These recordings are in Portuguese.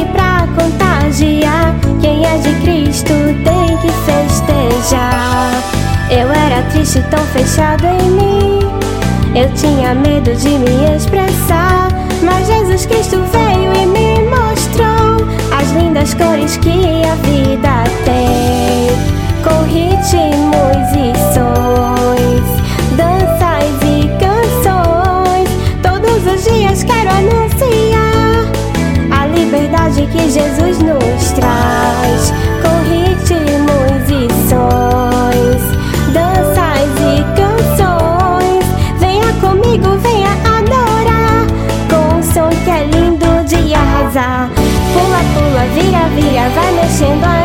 alegre pra contagiar. Quem é de Cristo tem que festejar. Eu era triste, tão fechado em mim. Eu tinha medo de me expressar. Mas Jesus Cristo veio e me mostrou as lindas cores que a vida tem. Com ritmos Jesus nos traz. Com ritmos e sons, danças e canções. Venha comigo, venha adorar. Com um som que é lindo de arrasar. Pula, pula, vira, vira, vai mexendo as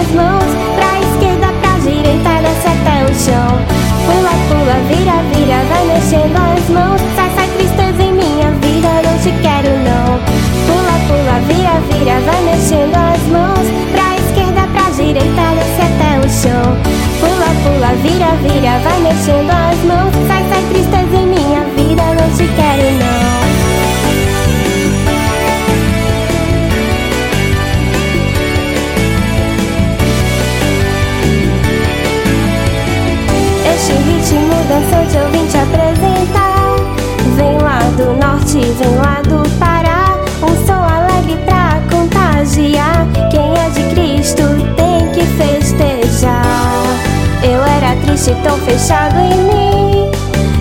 mexendo as mãos. Sai, sai, tristeza em minha vida, não te quero não. Este ritmo dançante eu vim te apresentar. Triste, tão fechado em mim.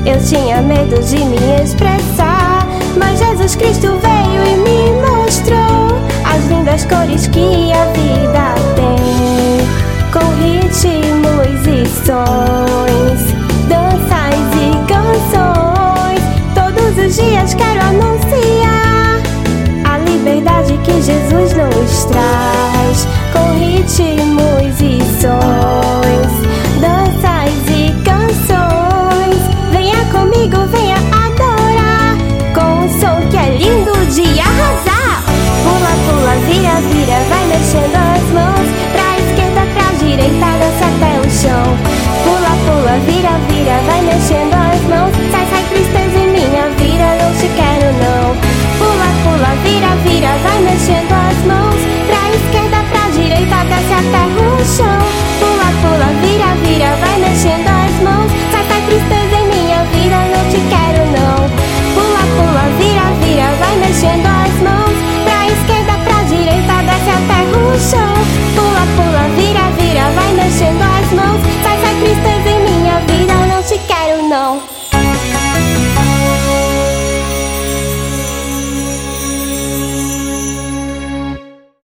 Eu tinha medo de me expressar. Mas Jesus Cristo veio e me mostrou as lindas cores que a vida tem. Com ritmos e sons,